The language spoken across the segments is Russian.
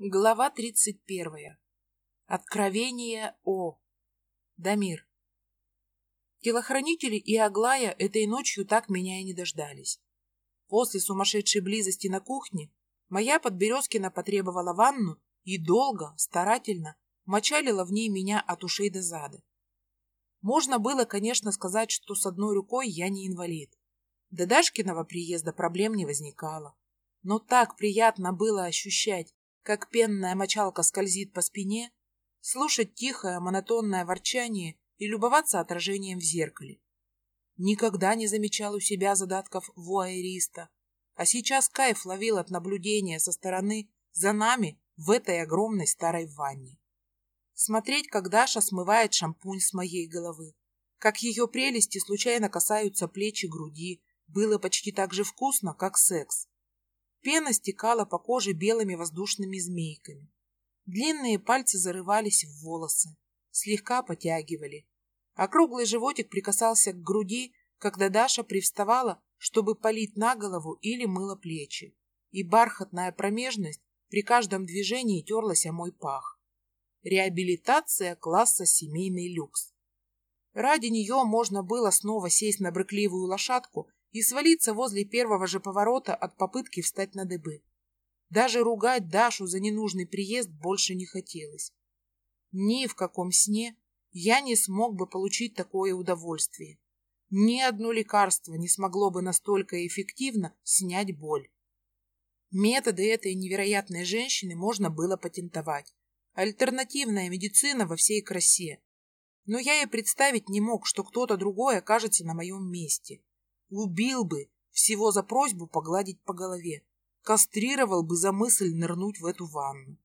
Глава тридцать первая. Откровение О. Дамир. Телохранители и Аглая этой ночью так меня и не дождались. После сумасшедшей близости на кухне моя Подберезкина потребовала ванну и долго, старательно мочалила в ней меня от ушей до зада. Можно было, конечно, сказать, что с одной рукой я не инвалид. До Дашкиного приезда проблем не возникало. Но так приятно было ощущать, как пенная мочалка скользит по спине, слушать тихое монотонное ворчание и любоваться отражением в зеркале. Никогда не замечал у себя задатков вуайериста, а сейчас кайф ловил от наблюдения со стороны за нами в этой огромной старой ванне. Смотреть, как Даша смывает шампунь с моей головы, как ее прелести случайно касаются плеч и груди, было почти так же вкусно, как секс. Пена стекала по коже белыми воздушными змейками. Длинные пальцы зарывались в волосы, слегка потягивали. А круглый животик прикасался к груди, когда Даша привставала, чтобы полить на голову или мыла плечи. И бархатная промежность при каждом движении терлась о мой пах. Реабилитация класса семейный люкс. Ради нее можно было снова сесть на брыкливую лошадку и свалиться возле первого же поворота от попытки встать на дыбы. Даже ругать Дашу за ненужный приезд больше не хотелось. Ни в каком сне я не смог бы получить такое удовольствие. Ни одно лекарство не смогло бы настолько эффективно снять боль. Методы этой невероятной женщины можно было патентовать. Альтернативная медицина во всей красе. Но я и представить не мог, что кто-то другой окажется на моем месте. Убил бы, всего за просьбу погладить по голове. Кастрировал бы за мысль нырнуть в эту ванну.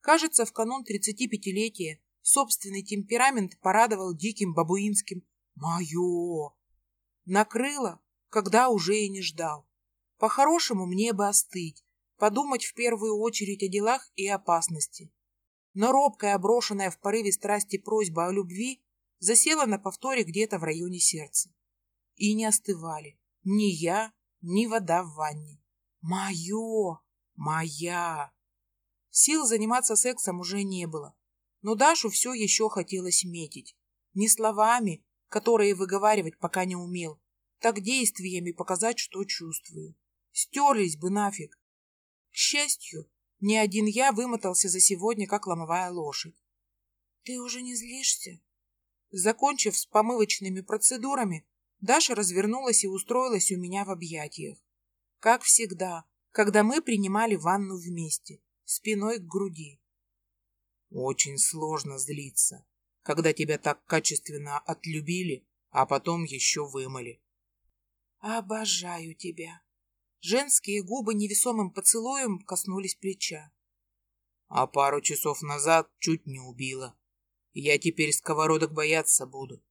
Кажется, в канун 35-летия собственный темперамент порадовал диким бабуинским «Мое!». Накрыло, когда уже и не ждал. По-хорошему мне бы остыть, подумать в первую очередь о делах и опасности. Но робкая, брошенная в порыве страсти просьба о любви засела на повторе где-то в районе сердца и не остывали. Ни я, ни вода в ванне. Мое! Моя! Сил заниматься сексом уже не было. Но Дашу все еще хотелось метить. Не словами, которые выговаривать пока не умел, так действиями показать, что чувствую. Стерлись бы нафиг. К счастью, ни один я вымотался за сегодня, как ломовая лошадь. — Ты уже не злишься? Закончив с помывочными процедурами, Даша развернулась и устроилась у меня в объятиях. Как всегда, когда мы принимали ванну вместе, спиной к груди. Очень сложно злиться, когда тебя так качественно отлюбили, а потом еще вымыли. Обожаю тебя. Женские губы невесомым поцелуем коснулись плеча. А пару часов назад чуть не убила. Я теперь сковородок бояться буду.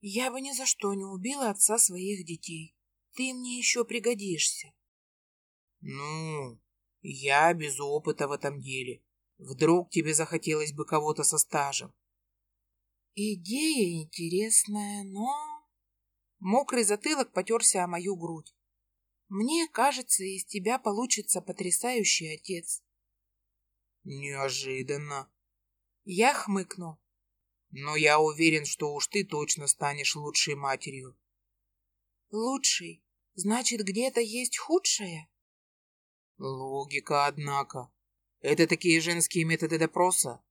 Я бы ни за что не убила отца своих детей. Ты мне еще пригодишься. Ну, я без опыта в этом деле. Вдруг тебе захотелось бы кого-то со стажем. Идея интересная, но... Мокрый затылок потерся о мою грудь. Мне кажется, из тебя получится потрясающий отец. Неожиданно. Я хмыкнул. Но я уверен, что уж ты точно станешь лучшей матерью. Лучшей? Значит, где-то есть худшее? Логика, однако. Это такие женские методы допроса.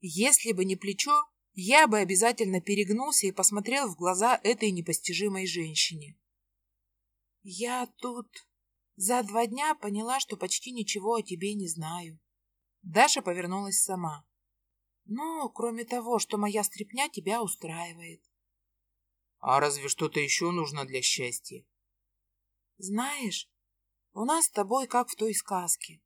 Если бы не плечо, я бы обязательно перегнулся и посмотрел в глаза этой непостижимой женщине. Я тут за два дня поняла, что почти ничего о тебе не знаю. Даша повернулась сама. Ну, кроме того, что моя стряпня тебя устраивает. А разве что-то еще нужно для счастья? Знаешь, у нас с тобой как в той сказке.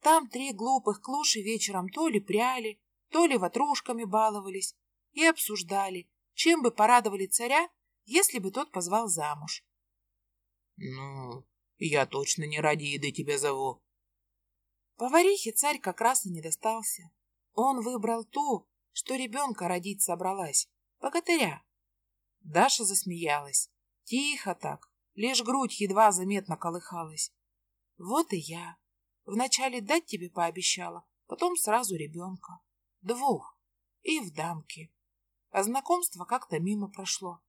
Там три глупых клуши вечером то ли пряли, то ли ватрушками баловались и обсуждали, чем бы порадовали царя, если бы тот позвал замуж. Ну, я точно не ради еды тебя зову. Поварихе царь как раз и не достался. Он выбрал ту, что ребенка родить собралась, богатыря. Даша засмеялась. Тихо так, лишь грудь едва заметно колыхалась. Вот и я. Вначале дать тебе пообещала, потом сразу ребенка. Двух. И в дамке. А знакомство как-то мимо прошло.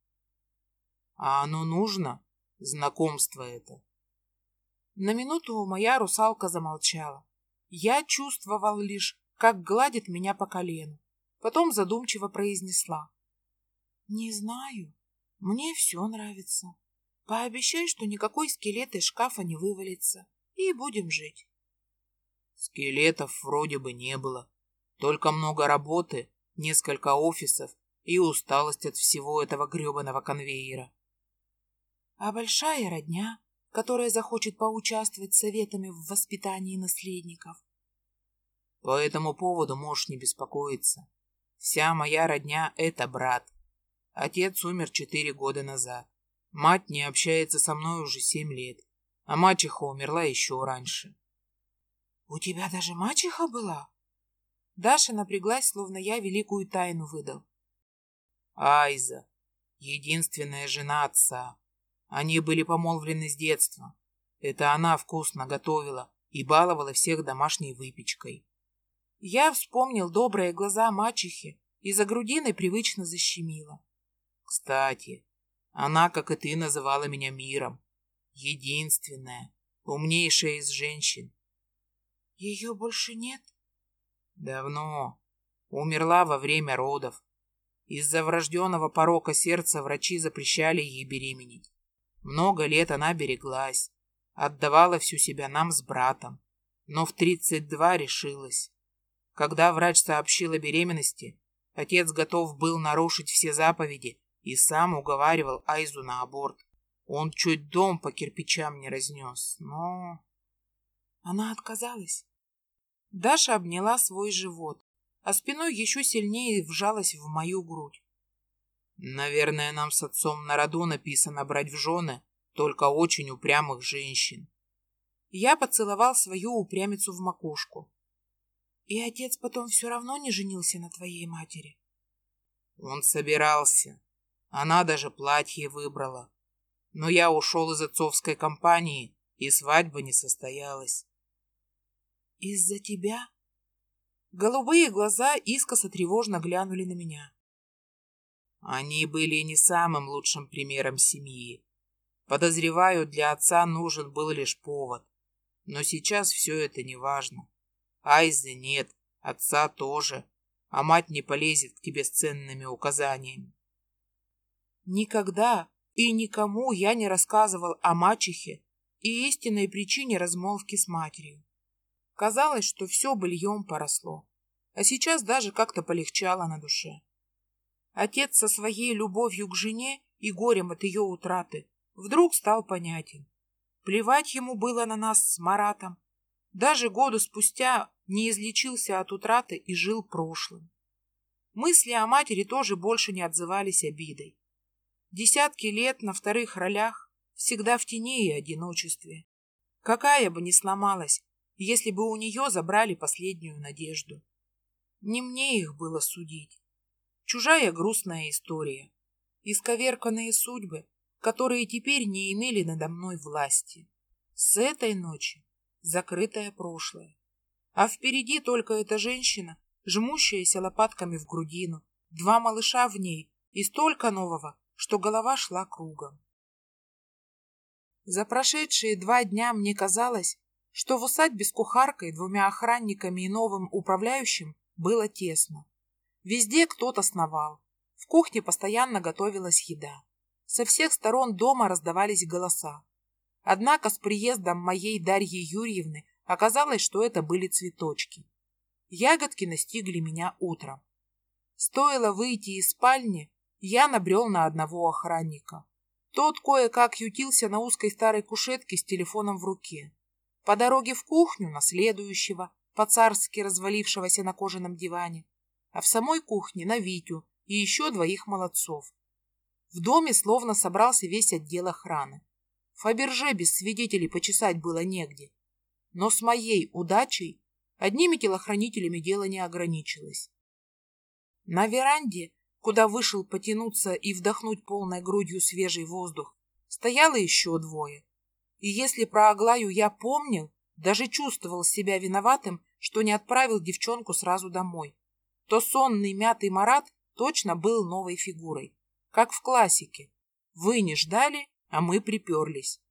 А оно нужно? Знакомство это? На минуту моя русалка замолчала. Я чувствовал лишь, как гладит меня по колену. Потом задумчиво произнесла. Не знаю. Мне все нравится. Пообещай, что никакой скелет из шкафа не вывалится. И будем жить. Скелетов вроде бы не было. Только много работы, несколько офисов и усталость от всего этого гребаного конвейера. А большая родня, которая захочет поучаствовать советами в воспитании наследников. По этому поводу можешь не беспокоиться. Вся моя родня — это брат. Отец умер четыре года назад. Мать не общается со мной уже семь лет, а мачеха умерла еще раньше. «У тебя даже мачеха была?» Даша напряглась, словно я великую тайну выдал. Айза, единственная жена отца. Они были помолвлены с детства. Это она вкусно готовила и баловала всех домашней выпечкой. Я вспомнил добрые глаза мачехи и за грудиной привычно защемило. Кстати, она, как и ты, называла меня миром. Единственная, умнейшая из женщин. Ее больше нет? Давно. Умерла во время родов. Из-за врожденного порока сердца врачи запрещали ей беременеть. Много лет она береглась, отдавала всю себя нам с братом, но в 32 решилась. Когда врач сообщил о беременности, отец готов был нарушить все заповеди и сам уговаривал Айзу на аборт. Он чуть дом по кирпичам не разнес, но... Она отказалась. Даша обняла свой живот, а спиной еще сильнее вжалась в мою грудь. Наверное, нам с отцом на роду написано брать в жены только очень упрямых женщин. Я поцеловал свою упрямицу в макушку. И отец потом все равно не женился на твоей матери? Он собирался. Она даже платье выбрала. Но я ушел из отцовской компании, и свадьба не состоялась. Из-за тебя? Голубые глаза искоса тревожно глянули на меня. Они были не самым лучшим примером семьи. Подозреваю, для отца нужен был лишь повод. Но сейчас все это не важно. Айзы нет, отца тоже, а мать не полезет к тебе с ценными указаниями. Никогда и никому я не рассказывал о мачехе и истинной причине размолвки с матерью. Казалось, что все быльем поросло, а сейчас даже как-то полегчало на душе. Отец со своей любовью к жене и горем от ее утраты вдруг стал понятен. Плевать ему было на нас с Маратом. Даже года спустя не излечился от утраты и жил прошлым. Мысли о матери тоже больше не отзывались обидой. Десятки лет на вторых ролях, всегда в тени и одиночестве. Какая бы ни сломалась, если бы у нее забрали последнюю надежду. Не мне их было судить. Чужая грустная история. Исковерканные судьбы, которые теперь не имели надо мной власти. С этой ночи закрытое прошлое. А впереди только эта женщина, жмущаяся лопатками в грудину, два малыша в ней и столько нового, что голова шла кругом. За прошедшие два дня мне казалось, что в усадьбе с кухаркой, двумя охранниками и новым управляющим было тесно. Везде кто-то сновал. В кухне постоянно готовилась еда. Со всех сторон дома раздавались голоса. Однако с приездом моей Дарьи Юрьевны оказалось, что это были цветочки. Ягодки настигли меня утром. Стоило выйти из спальни, я набрел на одного охранника. Тот кое-как ютился на узкой старой кушетке с телефоном в руке. По дороге в кухню на следующего, по-царски развалившегося на кожаном диване, а в самой кухне на Витю и еще двоих молодцов. В доме словно собрался весь отдел охраны. Фаберже без свидетелей почесать было негде. Но с моей удачей одними телохранителями дело не ограничилось. На веранде, куда вышел потянуться и вдохнуть полной грудью свежий воздух, стояло еще двое. И если про Аглаю я помнил, Даже чувствовал себя виноватым, что не отправил девчонку сразу домой. То сонный мятый Марат точно был новой фигурой, как в классике. Вы не ждали, а мы приперлись.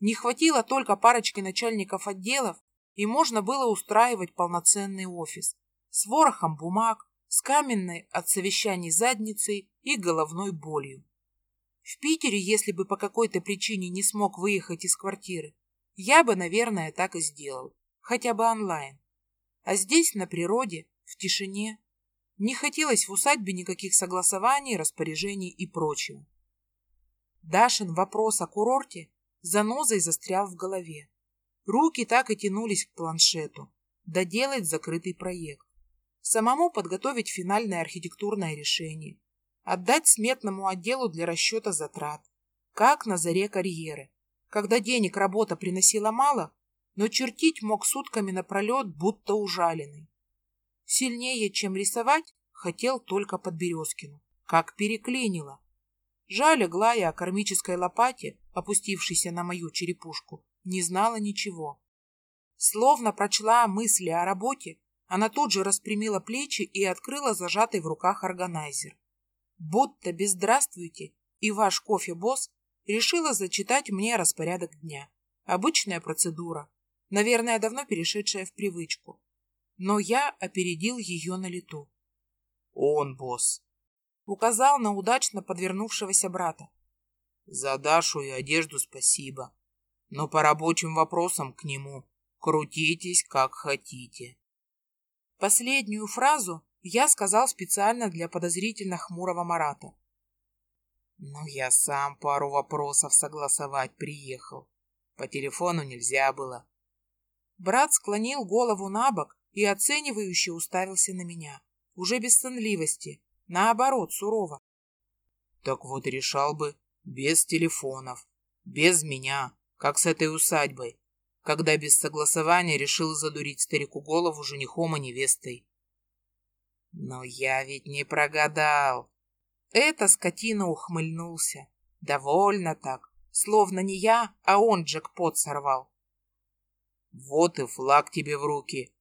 Не хватило только парочки начальников отделов, и можно было устраивать полноценный офис с ворохом бумаг, с каменной от совещаний задницей и головной болью. В Питере, если бы по какой-то причине не смог выехать из квартиры, я бы, наверное, так и сделал, хотя бы онлайн. А здесь, на природе, в тишине, не хотелось в усадьбе никаких согласований, распоряжений и прочего. Дашин вопрос о курорте занозой застрял в голове. Руки так и тянулись к планшету, доделать закрытый проект. Самому подготовить финальное архитектурное решение, отдать сметному отделу для расчета затрат, как на заре карьеры, когда денег работа приносила мало, но чертить мог сутками напролет, будто ужаленный. Сильнее, чем рисовать, хотел только Подберезкину, как переклинило. Жаль, Глая о кармической лопате, опустившейся на мою черепушку, не знала ничего. Словно прочла мысли о работе, она тут же распрямила плечи и открыла зажатый в руках органайзер. Будто без «здравствуйте» и ваш кофе-босс решила зачитать мне распорядок дня. Обычная процедура, наверное, давно перешедшая в привычку. Но я опередил ее на лету. «Он, босс!» Указал на удачно подвернувшегося брата. «За Дашу и одежду спасибо но по рабочим вопросам к нему крутитесь как хотите. Последнюю фразу я сказал специально для подозрительно хмурого Марата. Но я сам пару вопросов согласовать приехал. По телефону нельзя было. Брат склонил голову на бок и оценивающе уставился на меня. Уже без сонливости, наоборот, сурово. Так вот решал бы без телефонов, без меня, как с этой усадьбой, когда без согласования решил задурить старику голову женихом и невестой. Но я ведь не прогадал. Эта скотина ухмыльнулся. Довольно так, словно не я, а он джекпот сорвал. Вот и флаг тебе в руки.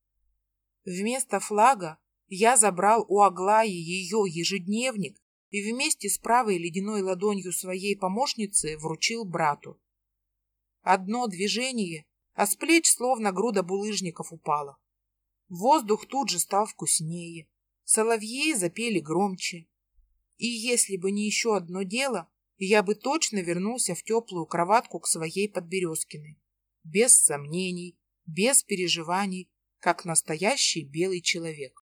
Вместо флага я забрал у Аглаи ее ежедневник и вместе с правой ледяной ладонью своей помощницы вручил брату. Одно движение, а с плеч словно груда булыжников упала. Воздух тут же стал вкуснее, соловьи запели громче. И если бы не еще одно дело, я бы точно вернулся в теплую кроватку к своей Подберезкиной. Без сомнений, без переживаний, как настоящий белый человек.